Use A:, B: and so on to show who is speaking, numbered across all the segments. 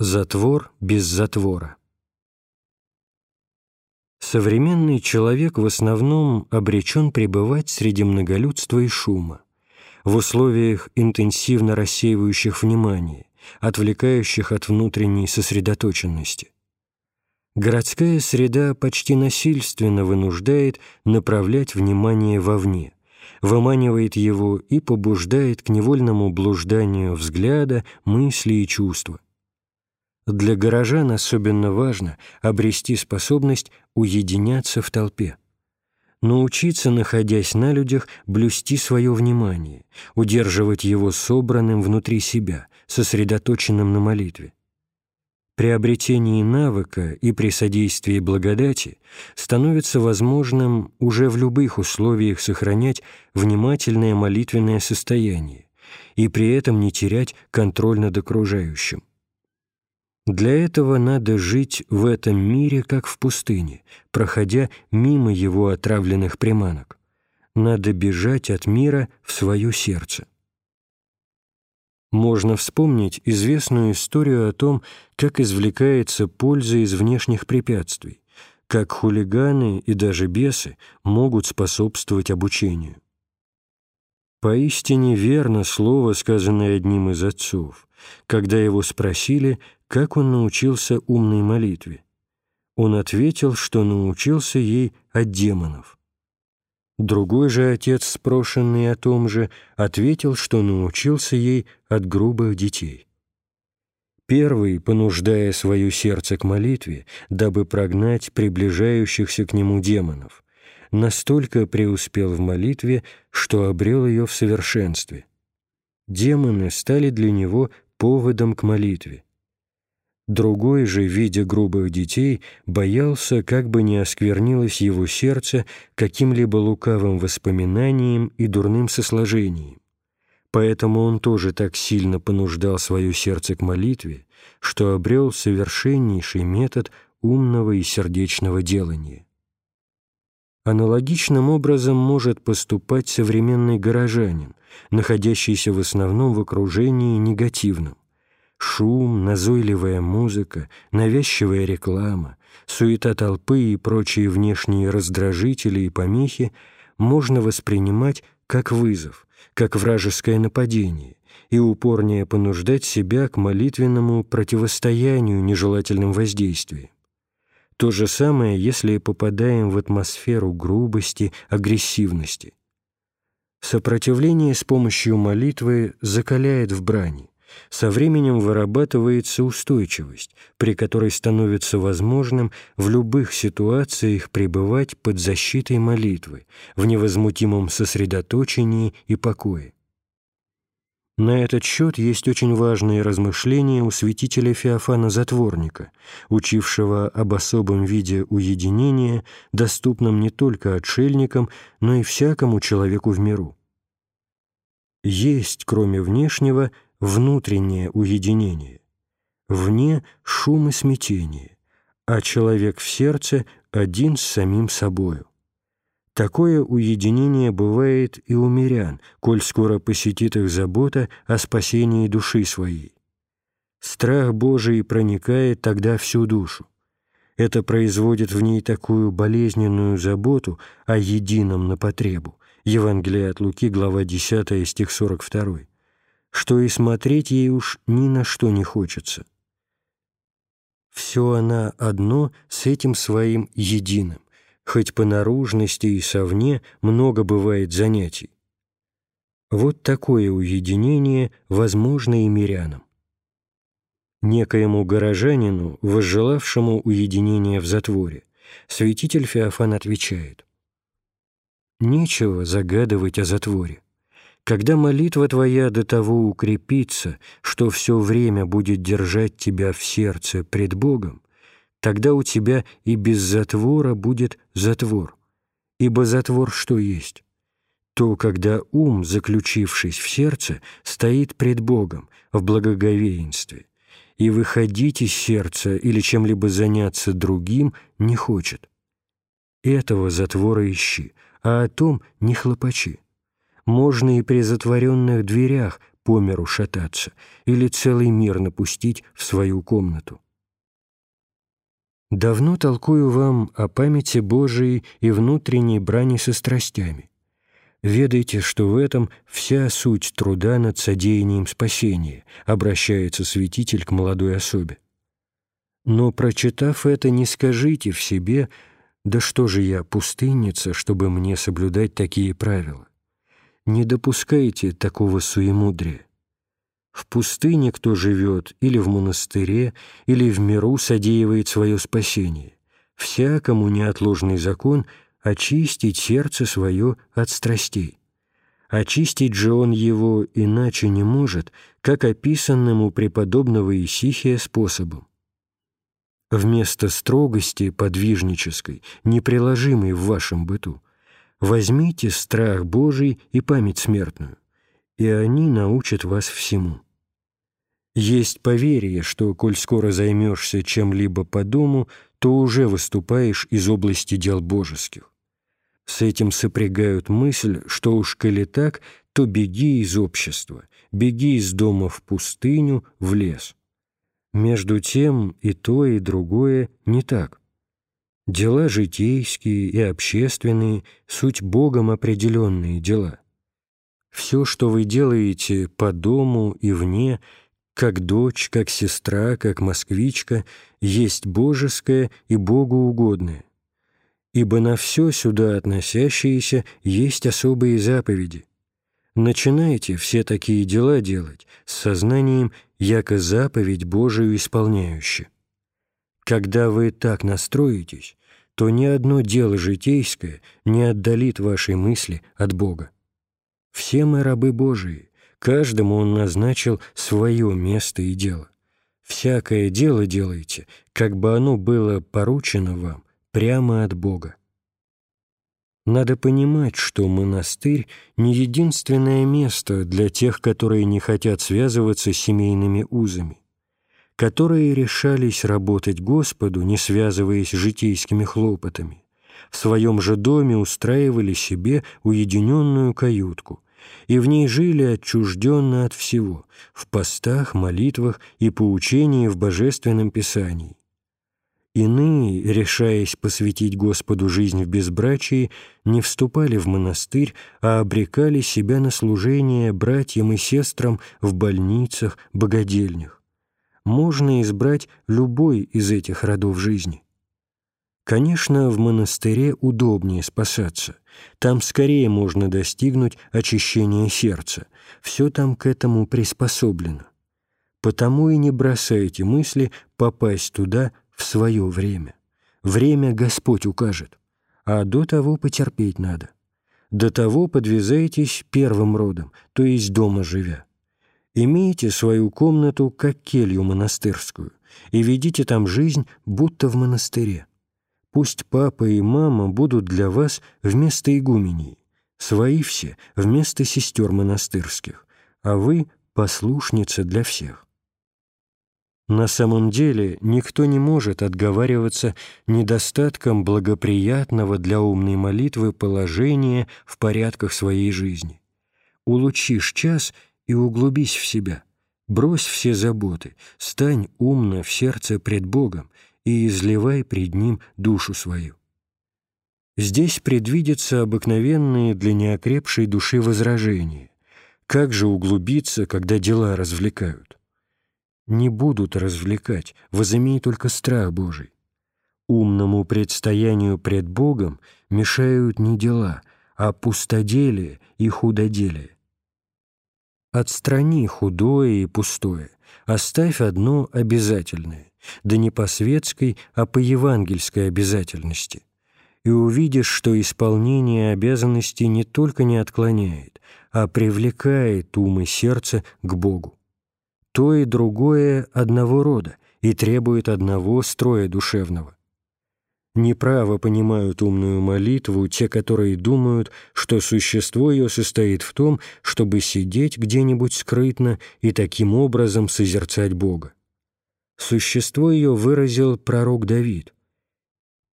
A: Затвор без затвора. Современный человек в основном обречен пребывать среди многолюдства и шума, в условиях интенсивно рассеивающих внимание, отвлекающих от внутренней сосредоточенности. Городская среда почти насильственно вынуждает направлять внимание вовне, выманивает его и побуждает к невольному блужданию взгляда, мысли и чувства. Для горожан особенно важно обрести способность уединяться в толпе. Научиться, находясь на людях, блюсти свое внимание, удерживать его собранным внутри себя, сосредоточенным на молитве. При обретении навыка и при содействии благодати становится возможным уже в любых условиях сохранять внимательное молитвенное состояние и при этом не терять контроль над окружающим. Для этого надо жить в этом мире, как в пустыне, проходя мимо его отравленных приманок. Надо бежать от мира в свое сердце. Можно вспомнить известную историю о том, как извлекается польза из внешних препятствий, как хулиганы и даже бесы могут способствовать обучению. Поистине верно слово, сказанное одним из отцов, когда его спросили, как он научился умной молитве. Он ответил, что научился ей от демонов. Другой же отец, спрошенный о том же, ответил, что научился ей от грубых детей. Первый, понуждая свое сердце к молитве, дабы прогнать приближающихся к нему демонов, настолько преуспел в молитве, что обрел ее в совершенстве. Демоны стали для него поводом к молитве. Другой же, видя грубых детей, боялся, как бы не осквернилось его сердце каким-либо лукавым воспоминанием и дурным сосложением. Поэтому он тоже так сильно понуждал свое сердце к молитве, что обрел совершеннейший метод умного и сердечного делания. Аналогичным образом может поступать современный горожанин, находящийся в основном в окружении негативном. Шум, назойливая музыка, навязчивая реклама, суета толпы и прочие внешние раздражители и помехи можно воспринимать как вызов, как вражеское нападение и упорнее понуждать себя к молитвенному противостоянию нежелательным воздействиям. То же самое, если попадаем в атмосферу грубости, агрессивности. Сопротивление с помощью молитвы закаляет в брани, со временем вырабатывается устойчивость, при которой становится возможным в любых ситуациях пребывать под защитой молитвы, в невозмутимом сосредоточении и покое. На этот счет есть очень важные размышления у святителя Феофана Затворника, учившего об особом виде уединения, доступном не только отшельникам, но и всякому человеку в миру. Есть, кроме внешнего, внутреннее уединение, вне шум и смятение, а человек в сердце один с самим собою. Такое уединение бывает и у мирян, коль скоро посетит их забота о спасении души своей. Страх Божий проникает тогда всю душу. Это производит в ней такую болезненную заботу о едином на потребу. Евангелие от Луки, глава 10, стих 42 что и смотреть ей уж ни на что не хочется. Все она одно с этим своим единым, хоть по наружности и совне много бывает занятий. Вот такое уединение возможно и мирянам. Некоему горожанину, возжелавшему уединения в затворе, святитель Феофан отвечает «Нечего загадывать о затворе. Когда молитва твоя до того укрепится, что все время будет держать тебя в сердце пред Богом, тогда у тебя и без затвора будет затвор. Ибо затвор что есть? То, когда ум, заключившись в сердце, стоит пред Богом в благоговеинстве, и выходить из сердца или чем-либо заняться другим не хочет. Этого затвора ищи, а о том не хлопачи можно и при затворенных дверях по миру шататься или целый мир напустить в свою комнату. Давно толкую вам о памяти Божией и внутренней брани со страстями. Ведайте, что в этом вся суть труда над содеянием спасения, обращается святитель к молодой особе. Но, прочитав это, не скажите в себе, да что же я, пустынница, чтобы мне соблюдать такие правила? Не допускайте такого суемудрия. В пустыне кто живет, или в монастыре, или в миру содеивает свое спасение. Всякому неотложный закон — очистить сердце свое от страстей. Очистить же он его иначе не может, как описанным преподобного Исихия способом. Вместо строгости подвижнической, неприложимой в вашем быту, возьмите страх Божий и память смертную, и они научат вас всему. Есть поверие, что, коль скоро займешься чем-либо по дому, то уже выступаешь из области дел божеских. С этим сопрягают мысль, что уж коли так, то беги из общества, беги из дома в пустыню, в лес. Между тем и то, и другое не так. Дела житейские и общественные — суть Богом определенные дела. Все, что вы делаете по дому и вне, как дочь, как сестра, как москвичка, есть божеское и богоугодное ибо на все сюда относящиеся есть особые заповеди. Начинайте все такие дела делать с сознанием, яко заповедь Божию исполняющую. Когда вы так настроитесь, то ни одно дело житейское не отдалит вашей мысли от Бога. Все мы рабы Божии, каждому Он назначил свое место и дело. Всякое дело делайте, как бы оно было поручено вам, прямо от Бога. Надо понимать, что монастырь — не единственное место для тех, которые не хотят связываться с семейными узами, которые решались работать Господу, не связываясь житейскими хлопотами, в своем же доме устраивали себе уединенную каютку и в ней жили отчужденно от всего, в постах, молитвах и поучении в Божественном Писании, Иные, решаясь посвятить Господу жизнь в безбрачии, не вступали в монастырь, а обрекали себя на служение братьям и сестрам в больницах, богадельнях. Можно избрать любой из этих родов жизни. Конечно, в монастыре удобнее спасаться. Там скорее можно достигнуть очищения сердца. Все там к этому приспособлено. Потому и не бросайте мысли попасть туда, в свое время. Время Господь укажет, а до того потерпеть надо. До того подвязайтесь первым родом, то есть дома живя. Имейте свою комнату, как келью монастырскую, и ведите там жизнь, будто в монастыре. Пусть папа и мама будут для вас вместо игуменей, свои все вместо сестер монастырских, а вы — послушница для всех. На самом деле никто не может отговариваться недостатком благоприятного для умной молитвы положения в порядках своей жизни. Улучишь час и углубись в себя. Брось все заботы, стань умно в сердце пред Богом и изливай пред Ним душу свою. Здесь предвидятся обыкновенные для неокрепшей души возражения. Как же углубиться, когда дела развлекают? не будут развлекать, возымей только страх Божий. Умному предстоянию пред Богом мешают не дела, а пустоделие и худоделие. Отстрани худое и пустое, оставь одно обязательное, да не по светской, а по евангельской обязательности, и увидишь, что исполнение обязанностей не только не отклоняет, а привлекает ум и сердце к Богу то и другое одного рода и требует одного строя душевного. Неправо понимают умную молитву те, которые думают, что существо ее состоит в том, чтобы сидеть где-нибудь скрытно и таким образом созерцать Бога. Существо ее выразил пророк Давид.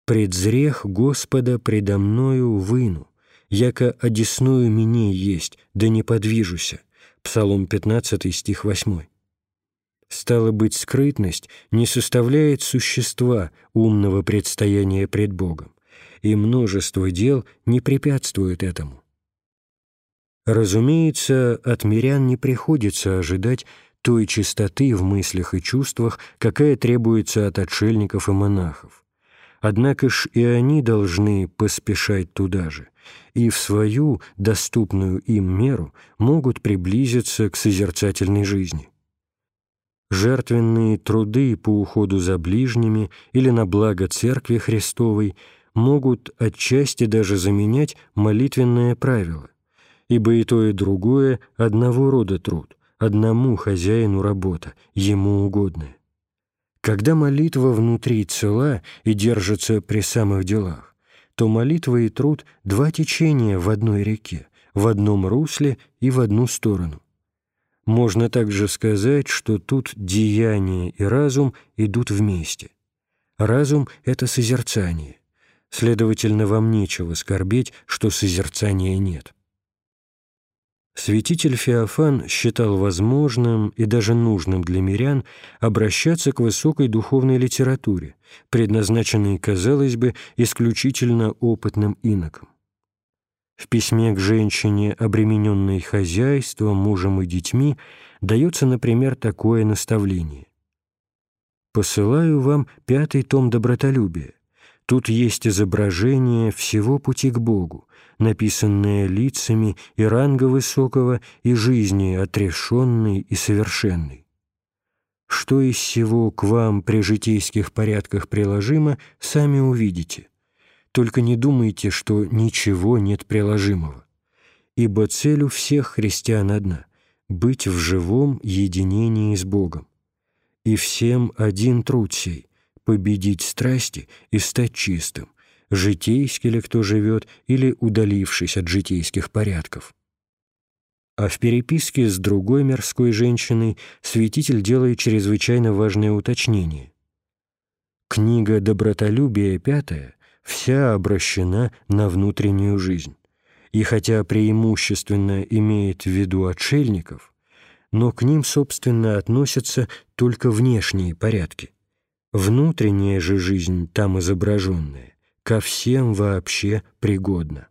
A: «Предзрех Господа предо мною выну, яко одесную мне есть, да не подвижуся, Псалом 15, стих 8. Стало быть, скрытность не составляет существа умного предстояния пред Богом, и множество дел не препятствует этому. Разумеется, от мирян не приходится ожидать той чистоты в мыслях и чувствах, какая требуется от отшельников и монахов. Однако ж и они должны поспешать туда же, и в свою доступную им меру могут приблизиться к созерцательной жизни. Жертвенные труды по уходу за ближними или на благо Церкви Христовой могут отчасти даже заменять молитвенное правило, ибо и то, и другое одного рода труд, одному хозяину работа, ему угодная. Когда молитва внутри цела и держится при самых делах, то молитва и труд — два течения в одной реке, в одном русле и в одну сторону. Можно также сказать, что тут деяние и разум идут вместе. Разум — это созерцание. Следовательно, вам нечего скорбеть, что созерцания нет. Святитель Феофан считал возможным и даже нужным для мирян обращаться к высокой духовной литературе, предназначенной, казалось бы, исключительно опытным инокам. В письме к женщине, обремененной хозяйством, мужем и детьми, дается, например, такое наставление. «Посылаю вам пятый том добротолюбия. Тут есть изображение всего пути к Богу, написанное лицами и ранга высокого, и жизни отрешенной и совершенной. Что из всего к вам при житейских порядках приложимо, сами увидите. Только не думайте, что ничего нет приложимого. Ибо цель у всех христиан одна — быть в живом единении с Богом. И всем один труд сей — победить страсти и стать чистым, житейски ли кто живет или удалившись от житейских порядков. А в переписке с другой мирской женщиной святитель делает чрезвычайно важное уточнение. Книга «Добротолюбие» пятая вся обращена на внутреннюю жизнь. И хотя преимущественно имеет в виду отшельников, но к ним, собственно, относятся только внешние порядки. Внутренняя же жизнь, там изображенная, ко всем вообще пригодна.